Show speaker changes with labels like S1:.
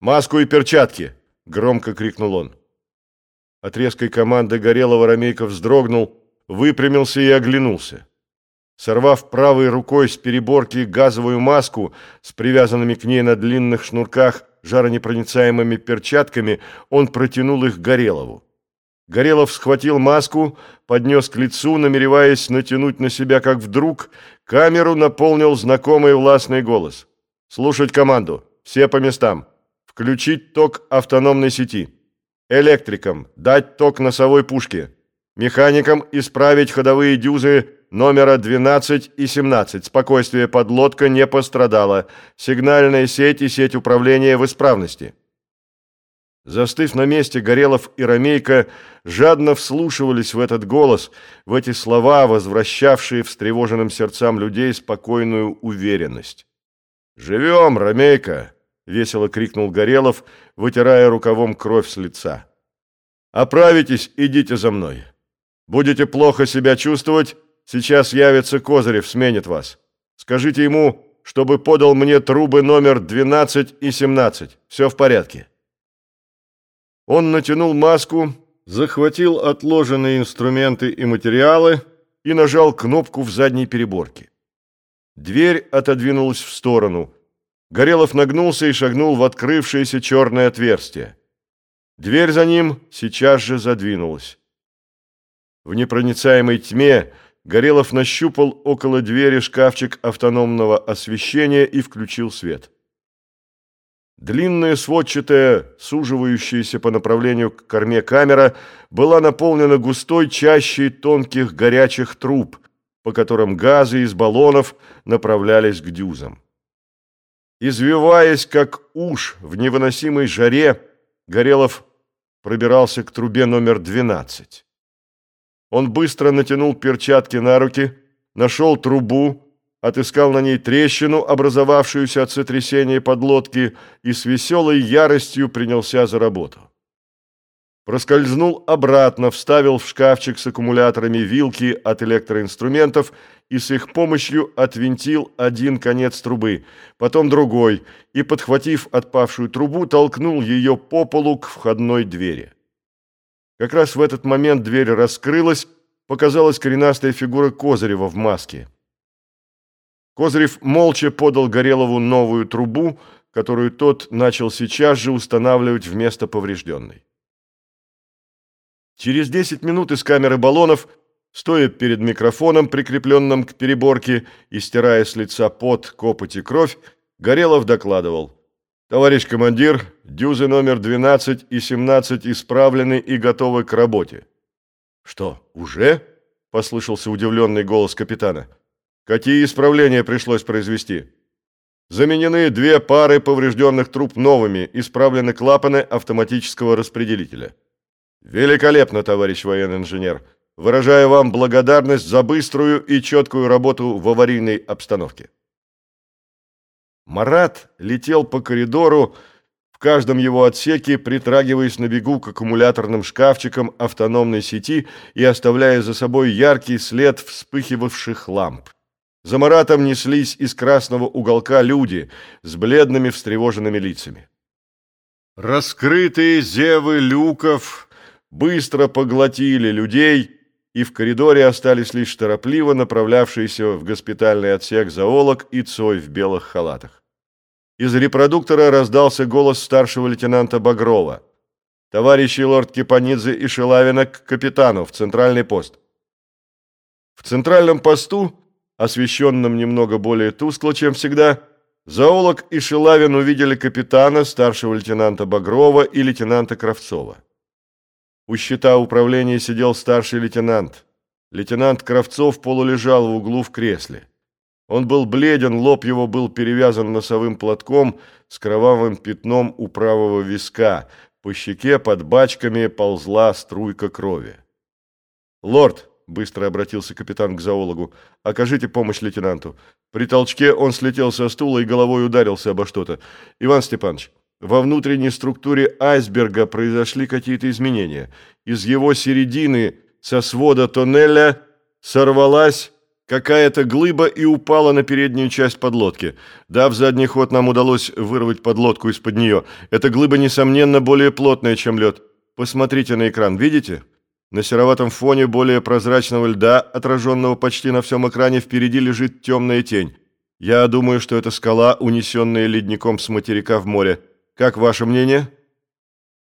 S1: «Маску и перчатки!» — громко крикнул он. От резкой команды Горелого Ромейко вздрогнул, выпрямился и оглянулся. Сорвав правой рукой с переборки газовую маску с привязанными к ней на длинных шнурках жаронепроницаемыми перчатками, он протянул их Горелову. Горелов схватил маску, поднес к лицу, намереваясь натянуть на себя, как вдруг камеру наполнил знакомый властный голос. «Слушать команду! Все по местам! Включить ток автономной сети! Электрикам дать ток носовой пушке! Механикам исправить ходовые дюзы номера 12 и 17. Спокойствие подлодка не пострадала. Сигнальная сеть и сеть управления в исправности. Застыв на месте, Горелов и Ромейко жадно вслушивались в этот голос, в эти слова, возвращавшие встревоженным сердцам людей спокойную уверенность. «Живем, Ромейко!» — весело крикнул Горелов, вытирая рукавом кровь с лица. «Оправитесь, идите за мной. Будете плохо себя чувствовать, Сейчас явится Козырев, сменит вас. Скажите ему, чтобы подал мне трубы номер 12 и 17. Все в порядке». Он натянул маску, захватил отложенные инструменты и материалы и нажал кнопку в задней переборке. Дверь отодвинулась в сторону. Горелов нагнулся и шагнул в открывшееся черное отверстие. Дверь за ним сейчас же задвинулась. В непроницаемой тьме Горелов нащупал около двери шкафчик автономного освещения и включил свет. Длинная сводчатая, суживающаяся по направлению к корме камера была наполнена густой чащей тонких горячих труб, по которым газы из баллонов направлялись к дюзам. Извиваясь, как уж в невыносимой жаре, Горелов пробирался к трубе номер 12. Он быстро натянул перчатки на руки, нашел трубу, отыскал на ней трещину, образовавшуюся от сотрясения подлодки, и с веселой яростью принялся за работу. Проскользнул обратно, вставил в шкафчик с аккумуляторами вилки от электроинструментов и с их помощью отвинтил один конец трубы, потом другой, и, подхватив отпавшую трубу, толкнул ее по полу к входной двери. Как раз в этот момент дверь раскрылась, показалась коренастая фигура Козырева в маске. Козырев молча подал Горелову новую трубу, которую тот начал сейчас же устанавливать вместо поврежденной. Через 10 минут из камеры баллонов, стоя перед микрофоном, прикрепленным к переборке и стирая с лица пот, копоть и кровь, Горелов докладывал – Товарищ командир, дюзы номер 12 и 17 исправлены и готовы к работе. Что, уже? Послышался удивленный голос капитана. Какие исправления пришлось произвести? Заменены две пары поврежденных труб новыми, исправлены клапаны автоматического распределителя. Великолепно, товарищ военный инженер. Выражаю вам благодарность за быструю и четкую работу в аварийной обстановке. Марат летел по коридору, в каждом его отсеке притрагиваясь на бегу к аккумуляторным шкафчикам автономной сети и оставляя за собой яркий след вспыхивавших ламп. За Маратом неслись из красного уголка люди с бледными встревоженными лицами. Раскрытые зевы люков быстро поглотили людей, и в коридоре остались лишь торопливо направлявшиеся в госпитальный отсек зоолог и Цой в белых халатах. Из репродуктора раздался голос старшего лейтенанта Багрова. «Товарищи лорд Кипанидзе и Шилавина к капитану в центральный пост». В центральном посту, освещенном немного более тускло, чем всегда, зоолог и Шилавин увидели капитана, старшего лейтенанта Багрова и лейтенанта Кравцова. У щита управления сидел старший лейтенант. Лейтенант Кравцов полулежал в углу в кресле. Он был бледен, лоб его был перевязан носовым платком с кровавым пятном у правого виска. По щеке под бачками ползла струйка крови. «Лорд», — быстро обратился капитан к зоологу, — «окажите помощь лейтенанту». При толчке он слетел со стула и головой ударился обо что-то. «Иван Степанович, во внутренней структуре айсберга произошли какие-то изменения. Из его середины, со свода тоннеля, сорвалась какая-то глыба и упала на переднюю часть подлодки. Дав задний ход, нам удалось вырвать подлодку из-под нее. Эта глыба, несомненно, более плотная, чем лед. Посмотрите на экран, видите? На сероватом фоне более прозрачного льда, отраженного почти на всем экране, впереди лежит темная тень. Я думаю, что это скала, унесенная ледником с материка в море. Как ваше мнение?»